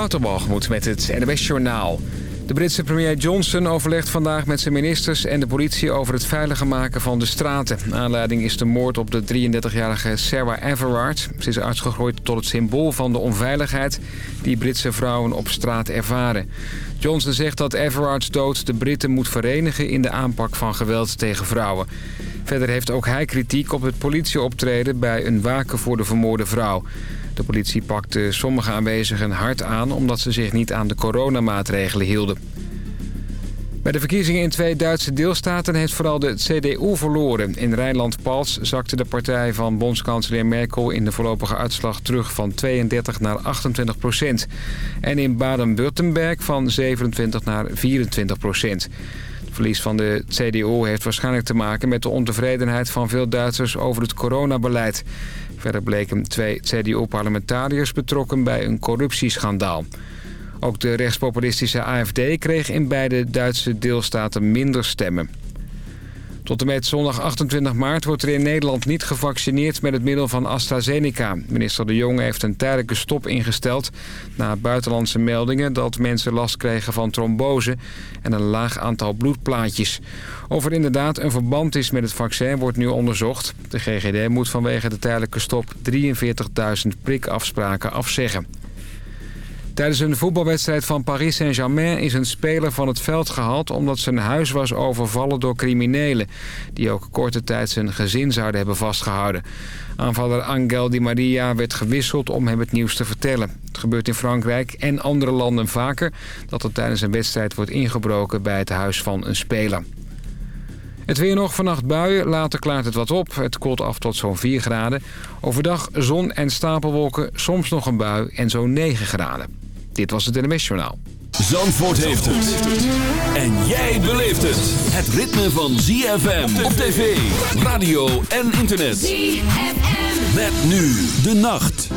Waterbalgemoed met het NWS Journaal. De Britse premier Johnson overlegt vandaag met zijn ministers en de politie over het veiliger maken van de straten. Aanleiding is de moord op de 33-jarige Sarah Everard. Ze is uitgegroeid tot het symbool van de onveiligheid die Britse vrouwen op straat ervaren. Johnson zegt dat Everards dood de Britten moet verenigen in de aanpak van geweld tegen vrouwen. Verder heeft ook hij kritiek op het politieoptreden bij een waken voor de vermoorde vrouw. De politie pakte sommige aanwezigen hard aan omdat ze zich niet aan de coronamaatregelen hielden. Bij de verkiezingen in twee Duitse deelstaten heeft vooral de CDU verloren. In Rijnland-Pals zakte de partij van bondskanselier Merkel in de voorlopige uitslag terug van 32 naar 28 procent. En in Baden-Württemberg van 27 naar 24 procent. Verlies van de CDU heeft waarschijnlijk te maken met de ontevredenheid van veel Duitsers over het coronabeleid. Verder bleken twee CDU-parlementariërs betrokken bij een corruptieschandaal. Ook de rechtspopulistische AFD kreeg in beide Duitse deelstaten minder stemmen. Tot en met zondag 28 maart wordt er in Nederland niet gevaccineerd met het middel van AstraZeneca. Minister De Jonge heeft een tijdelijke stop ingesteld... na buitenlandse meldingen dat mensen last kregen van trombose... en een laag aantal bloedplaatjes. Of er inderdaad een verband is met het vaccin wordt nu onderzocht. De GGD moet vanwege de tijdelijke stop 43.000 prikafspraken afzeggen. Tijdens een voetbalwedstrijd van Paris Saint-Germain is een speler van het veld gehaald... omdat zijn huis was overvallen door criminelen... die ook korte tijd zijn gezin zouden hebben vastgehouden. Aanvaller Angel Di Maria werd gewisseld om hem het nieuws te vertellen. Het gebeurt in Frankrijk en andere landen vaker... dat er tijdens een wedstrijd wordt ingebroken bij het huis van een speler. Het weer nog vannacht buien, later klaart het wat op. Het koelt af tot zo'n 4 graden. Overdag zon en stapelwolken, soms nog een bui en zo'n 9 graden. Dit was het NMS Journaal. Zandvoort heeft het. En jij beleeft het. Het ritme van ZFM op tv, radio en internet. ZFM. Met nu de nacht.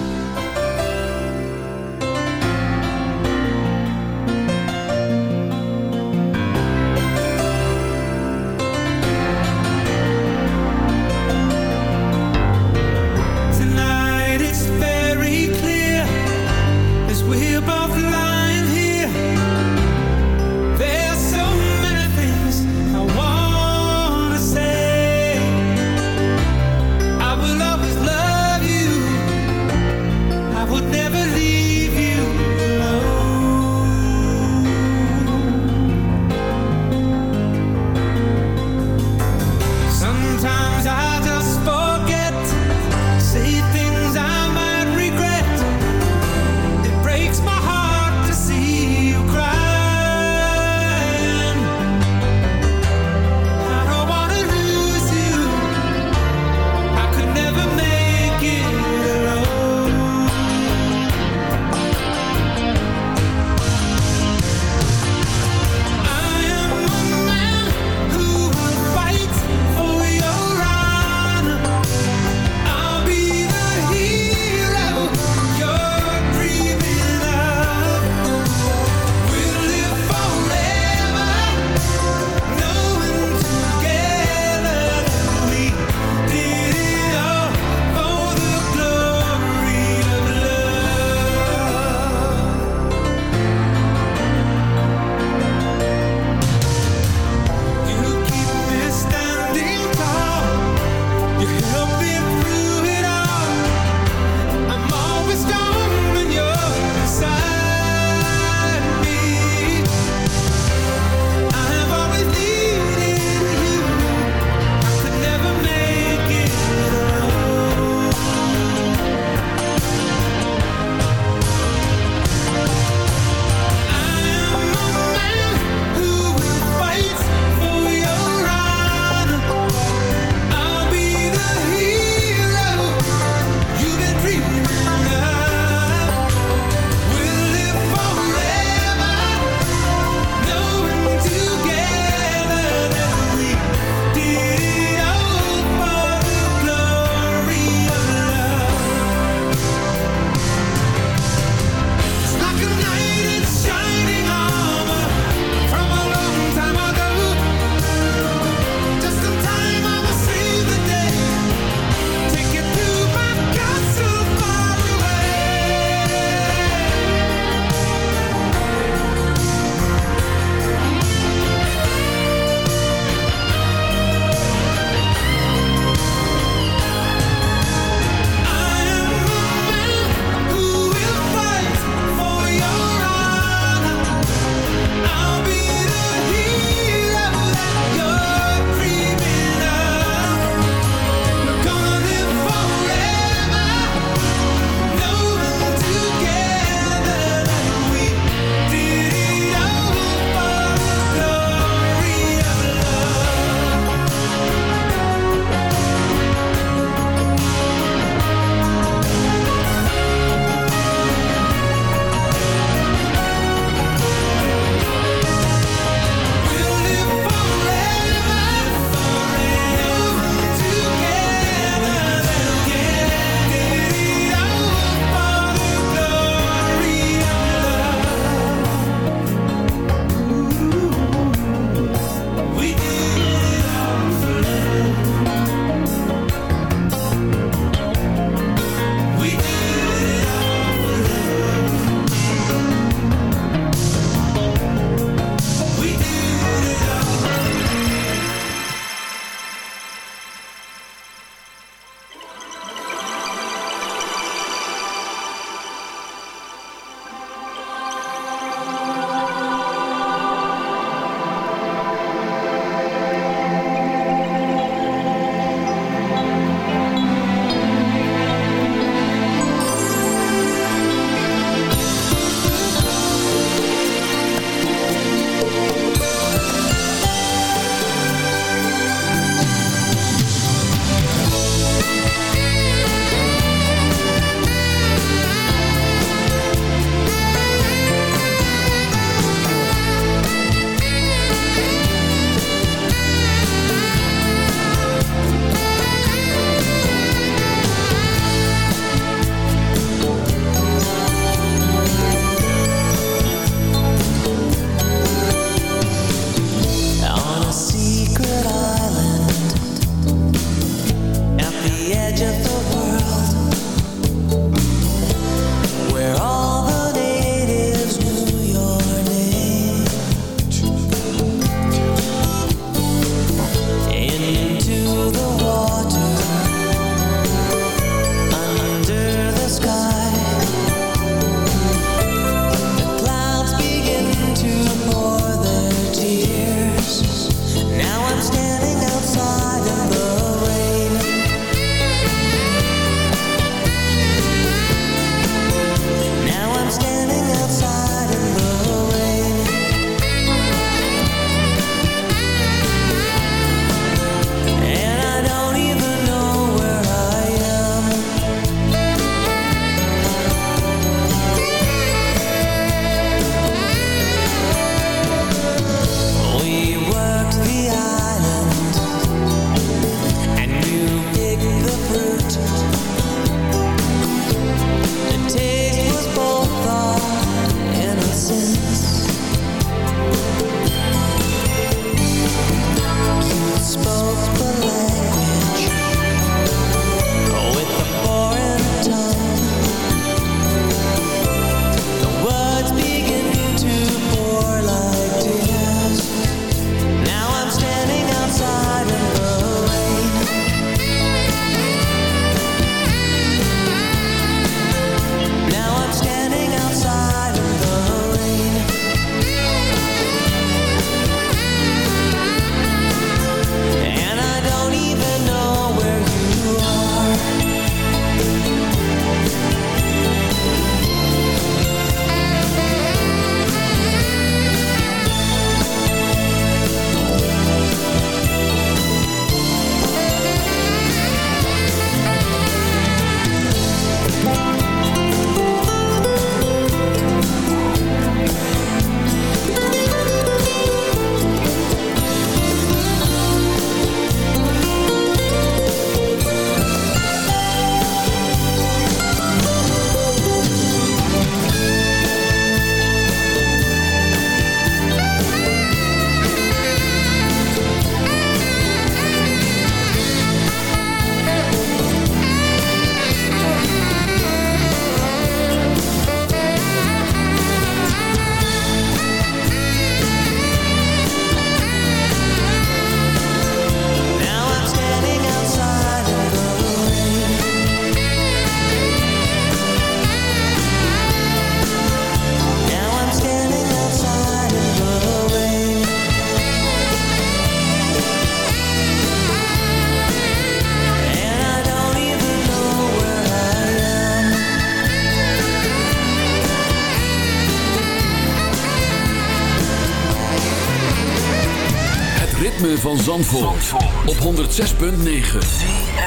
Zandvoort, op 106.9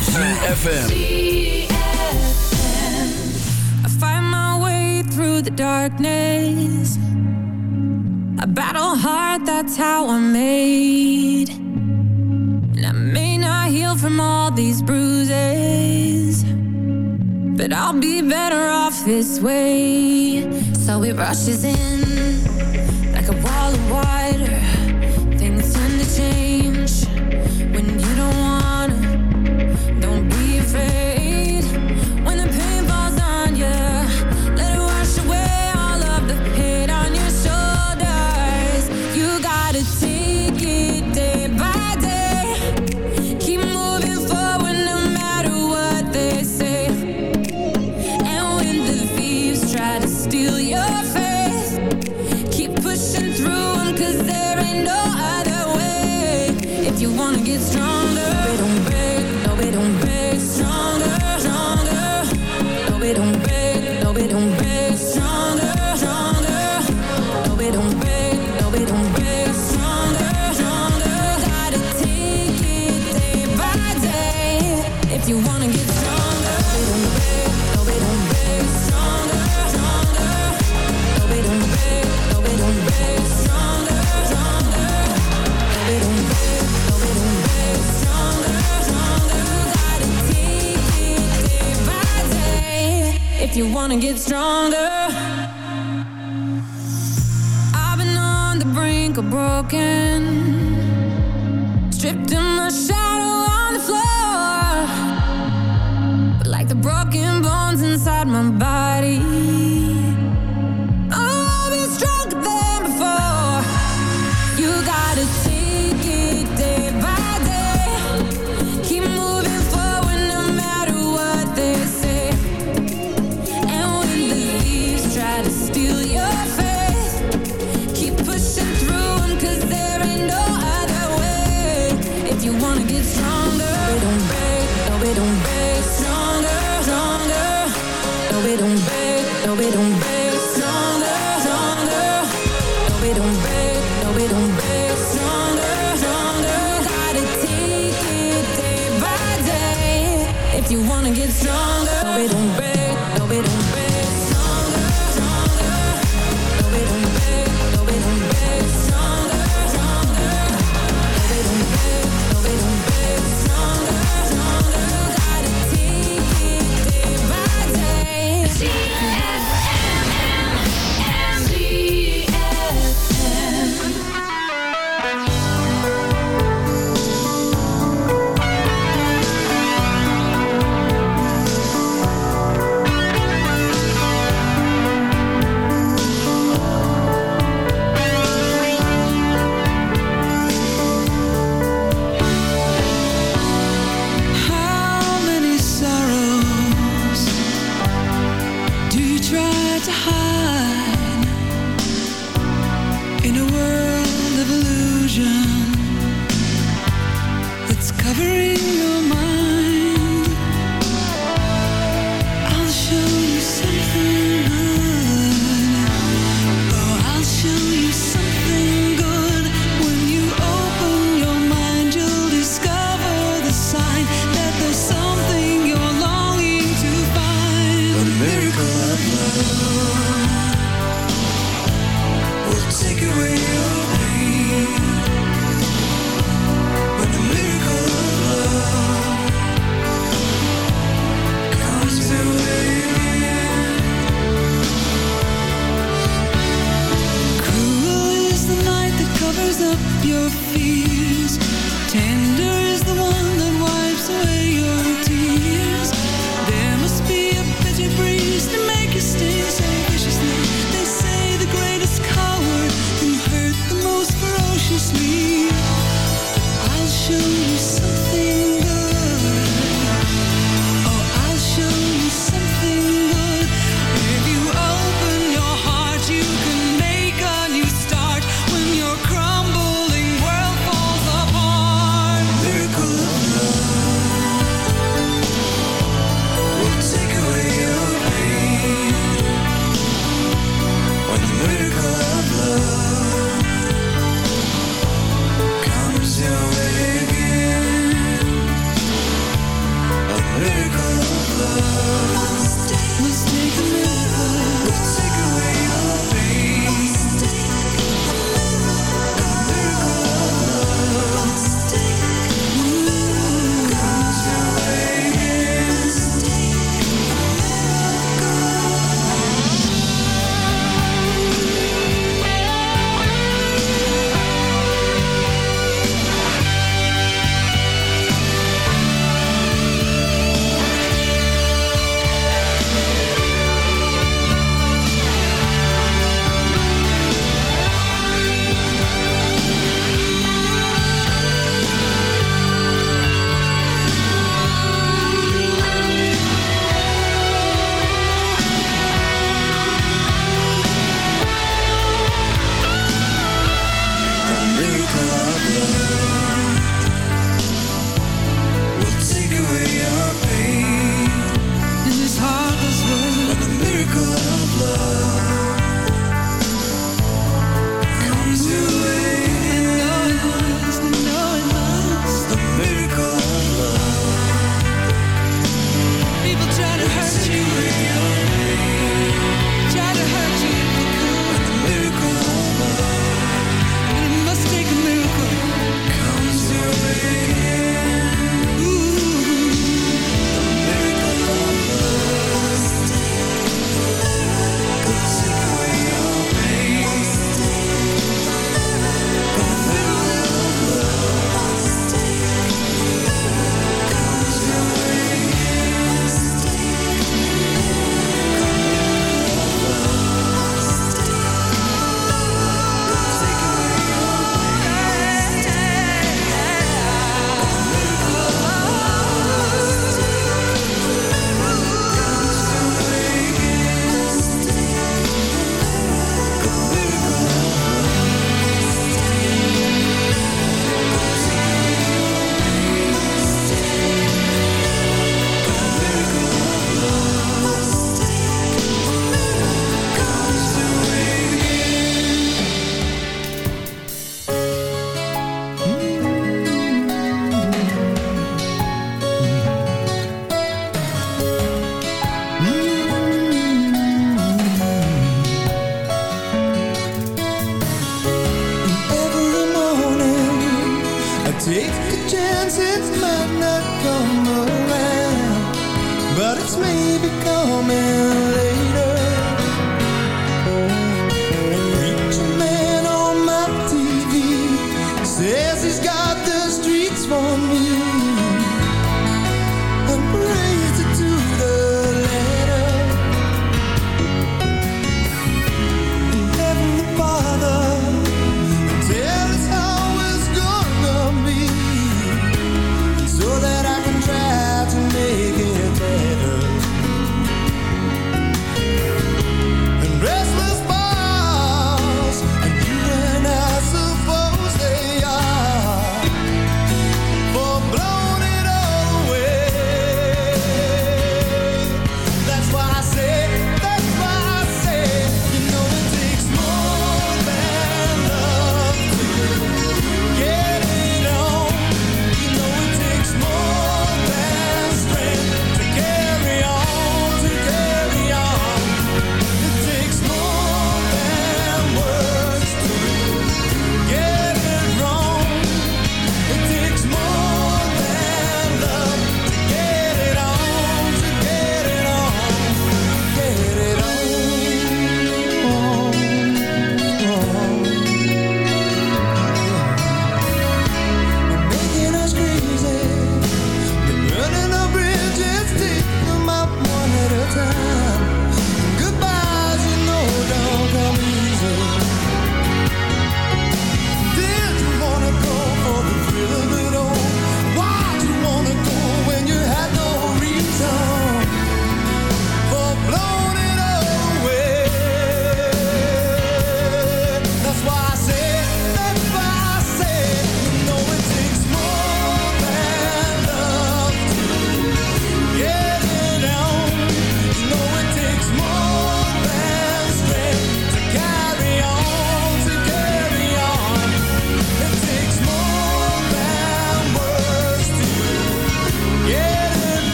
CFFM I find my way through the darkness. A battle hard, that's how I'm made. And I may not heal from all these bruises But I'll be better off this way. So we rushes in. if you wanna get stronger. No, we don't break, no, we don't break.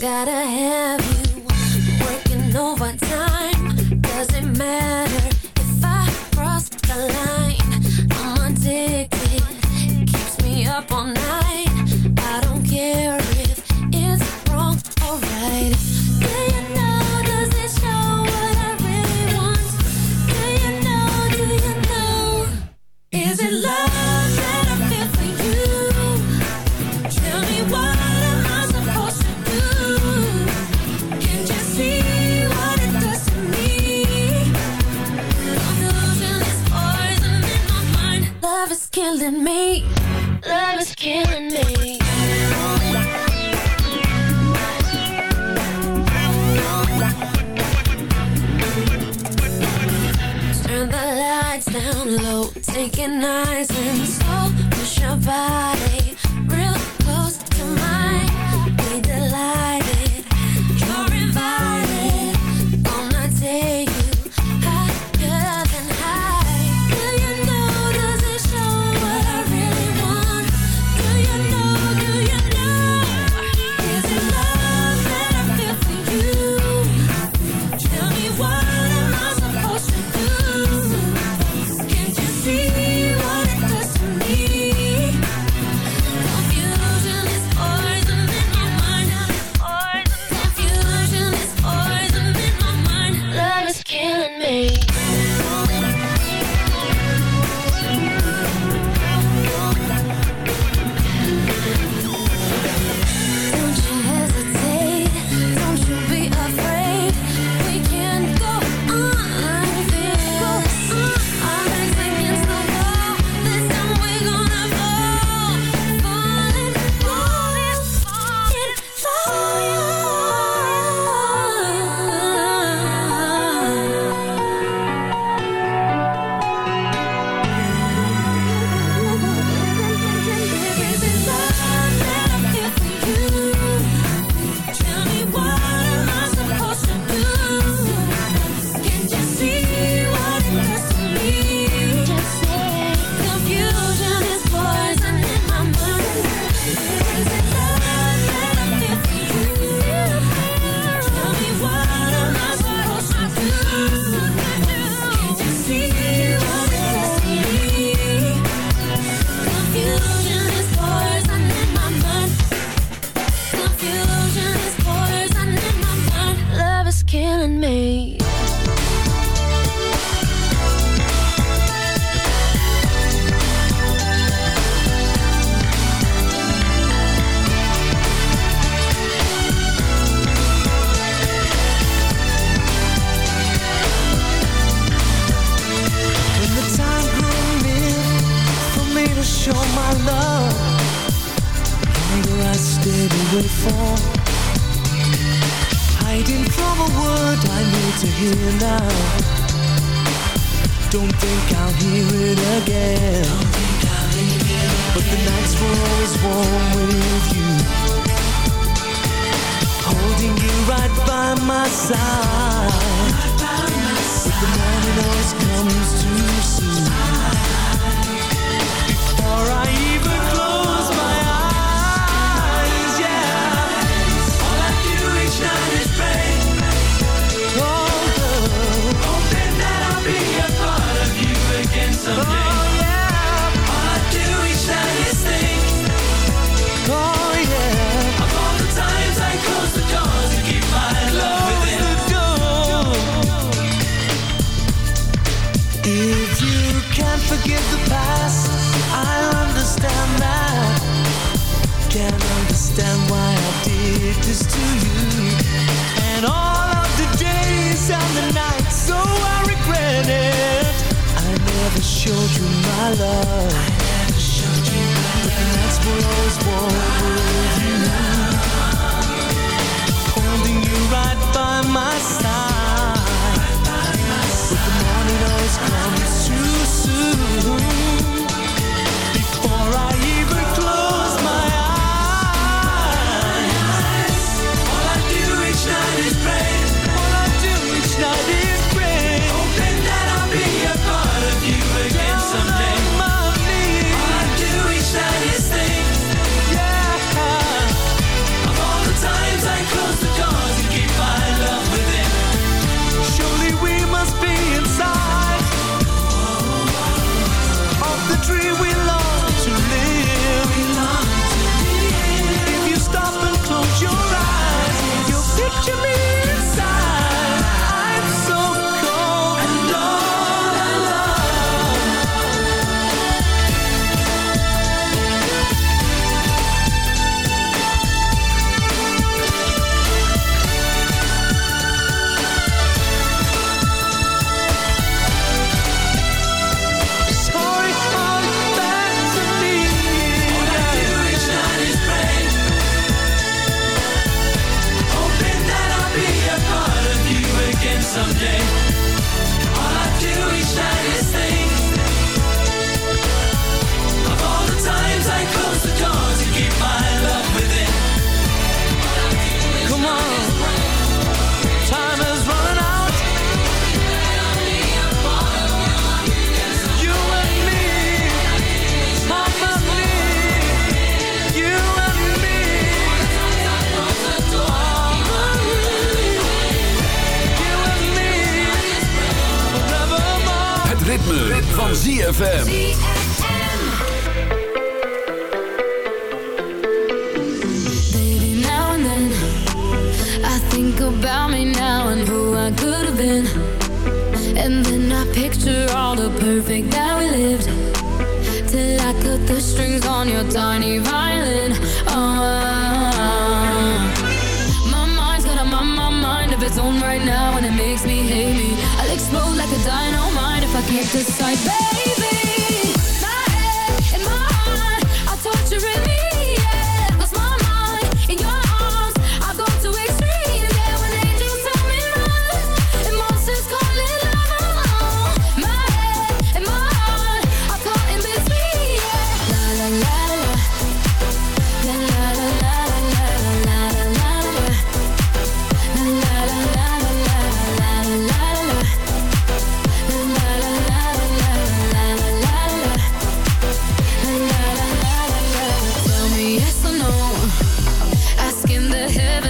Gotta have you working overtime. killing me. Love is killing me. Turn the lights down low, taking nice and slow. Push your body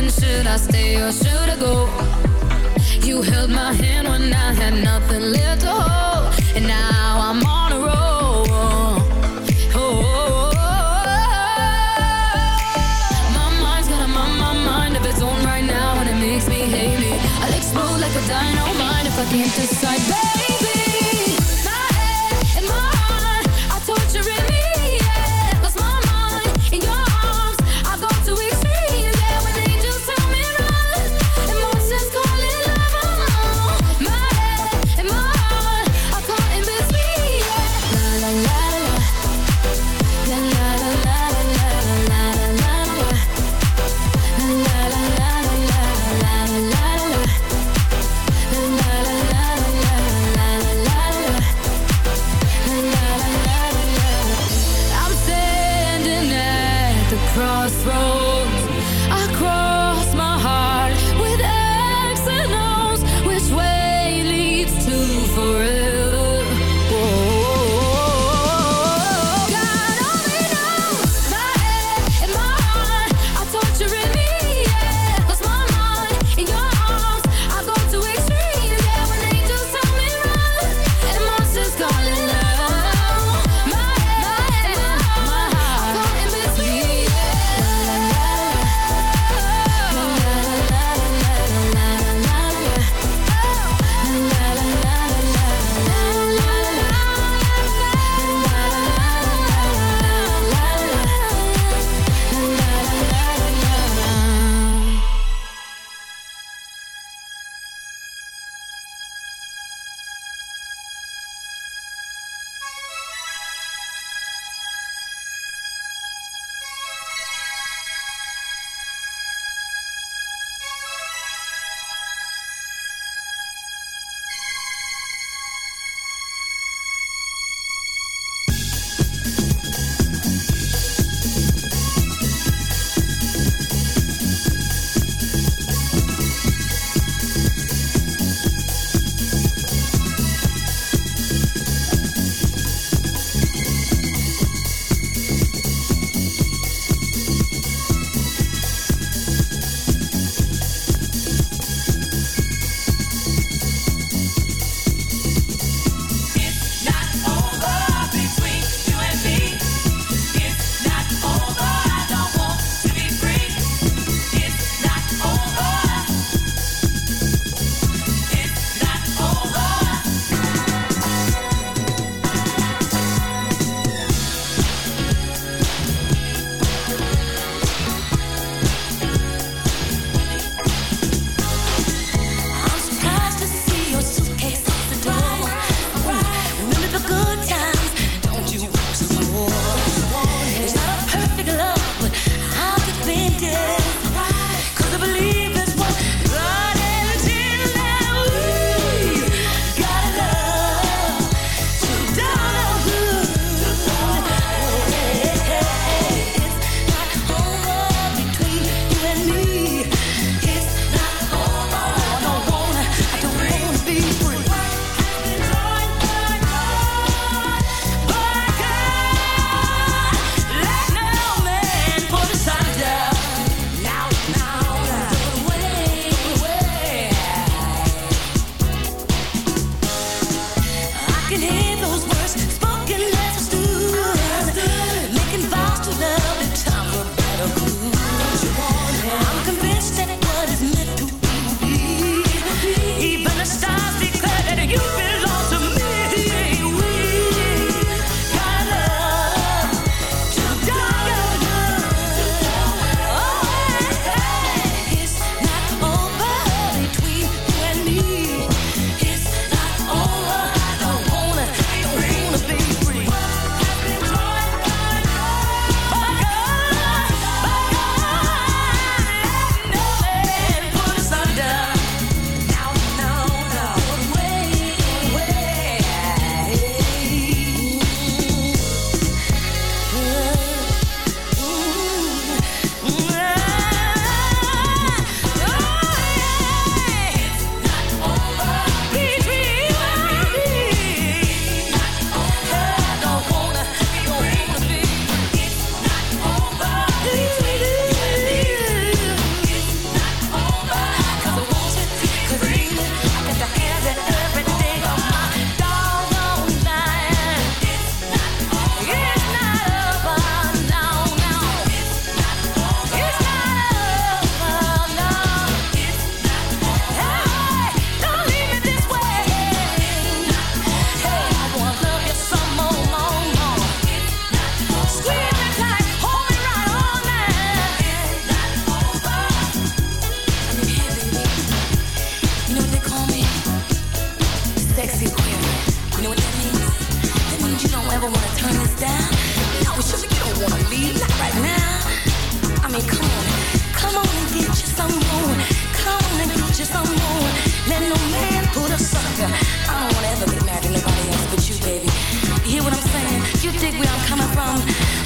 question Should I stay or should I go? You held my hand when I had nothing left to hold And now I'm on a roll. Oh, oh, oh, My mind's got a mind, my mind of its own right now And it makes me hate me. I'll explode like a dynamite if I can't decide. You don't ever wanna turn this down. You don't wanna leave, not right now. I mean, come on, come on and get you some more. Come on and get you some more. Let no man put a. I don't wanna ever get nobody else but you, baby. You hear what I'm saying? You dig where I'm coming from?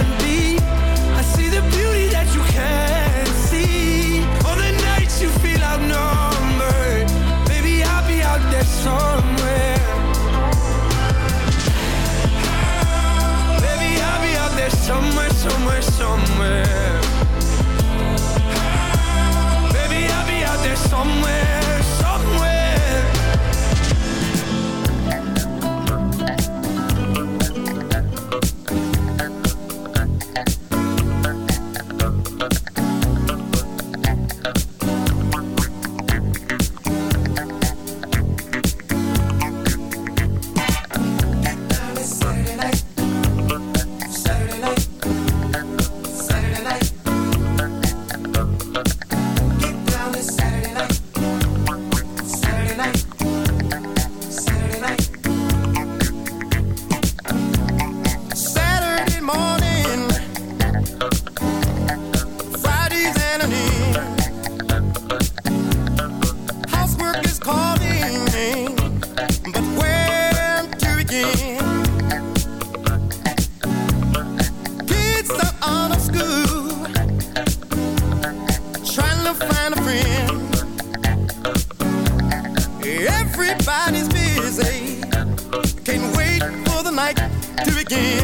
the night to begin.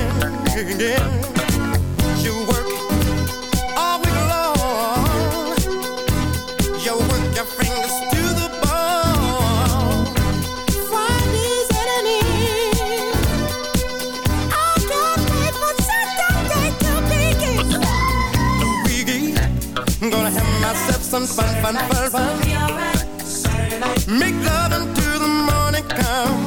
Yeah. You work all week long. You work your fingers to the bone. Friday's at an end. I can't wait for Saturday to begin. The weekend, I'm gonna have myself some fun, fun, fun, fun. Make love until the morning comes.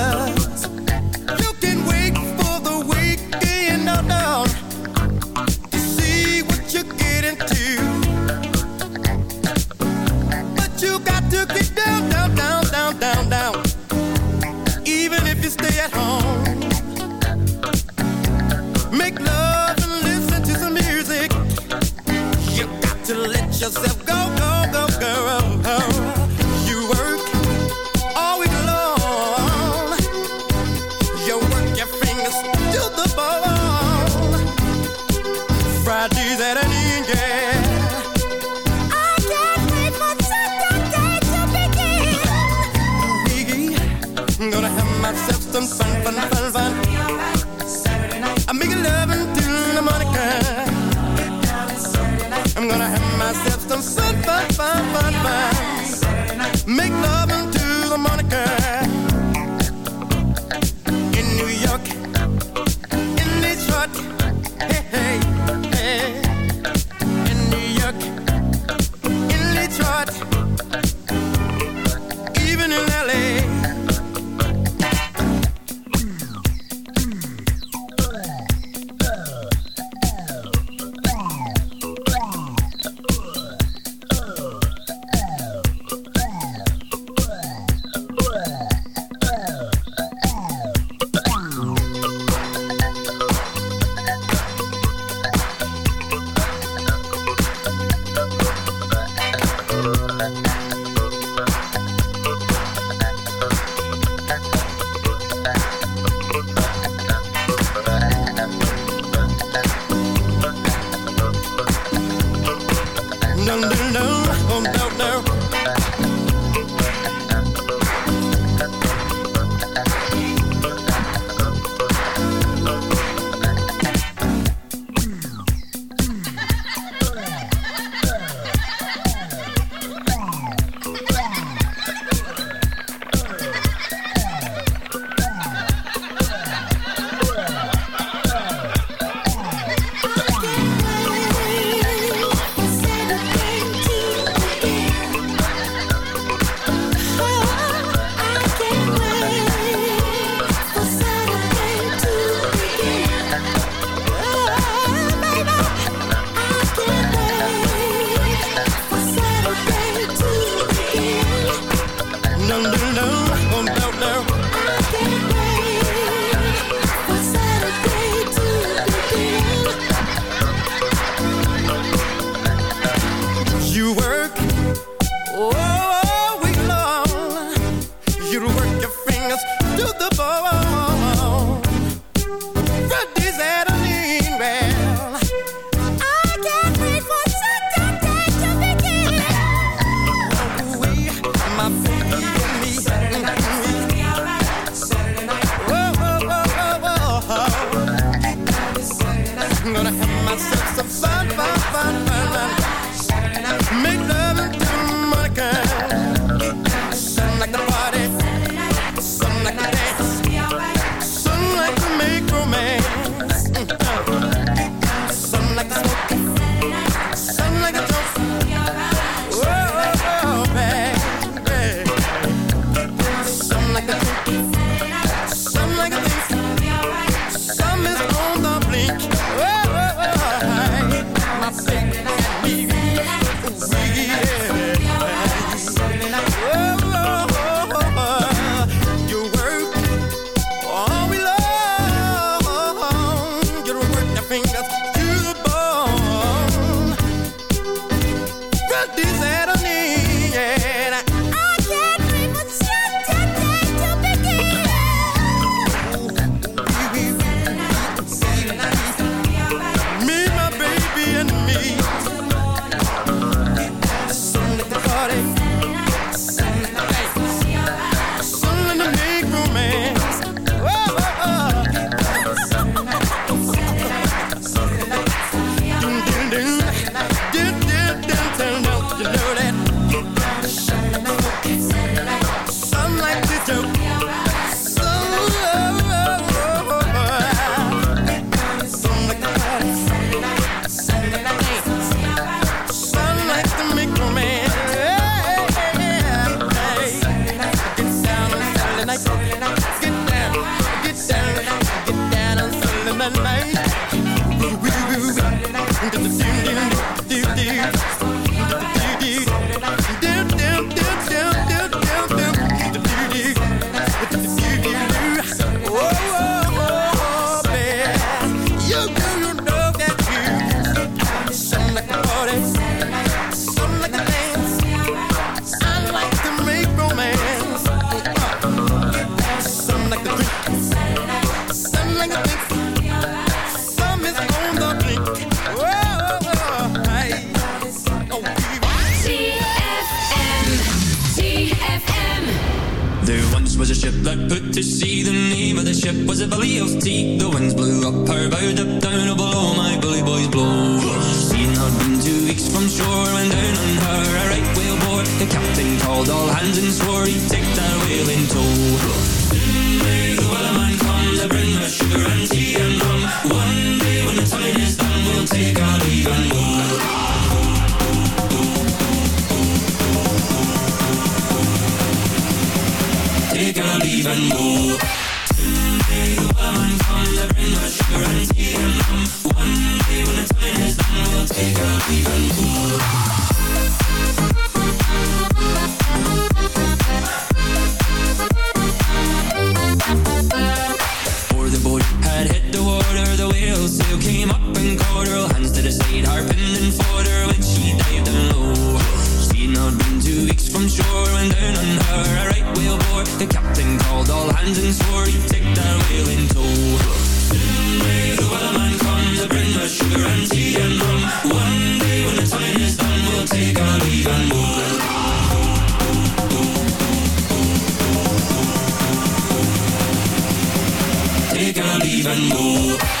Hallo!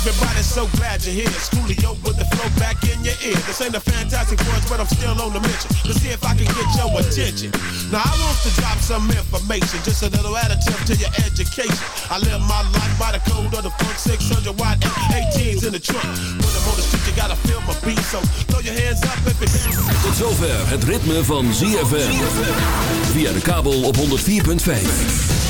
Everybody's so glad you're here. Schoolio with the flow back in your ear. This ain't a fantastic words, but I'm still on the mission. Let's see if I can get your attention. Now I want to drop some information, just a little additive to your education. I live my life by the code of the funk, 600 watt F18s in the trunk. When I'm on the street, you gotta feel my beat, so throw your hands up if it's. Tot zover het ritme van ZFM. Via de kabel op 104.5.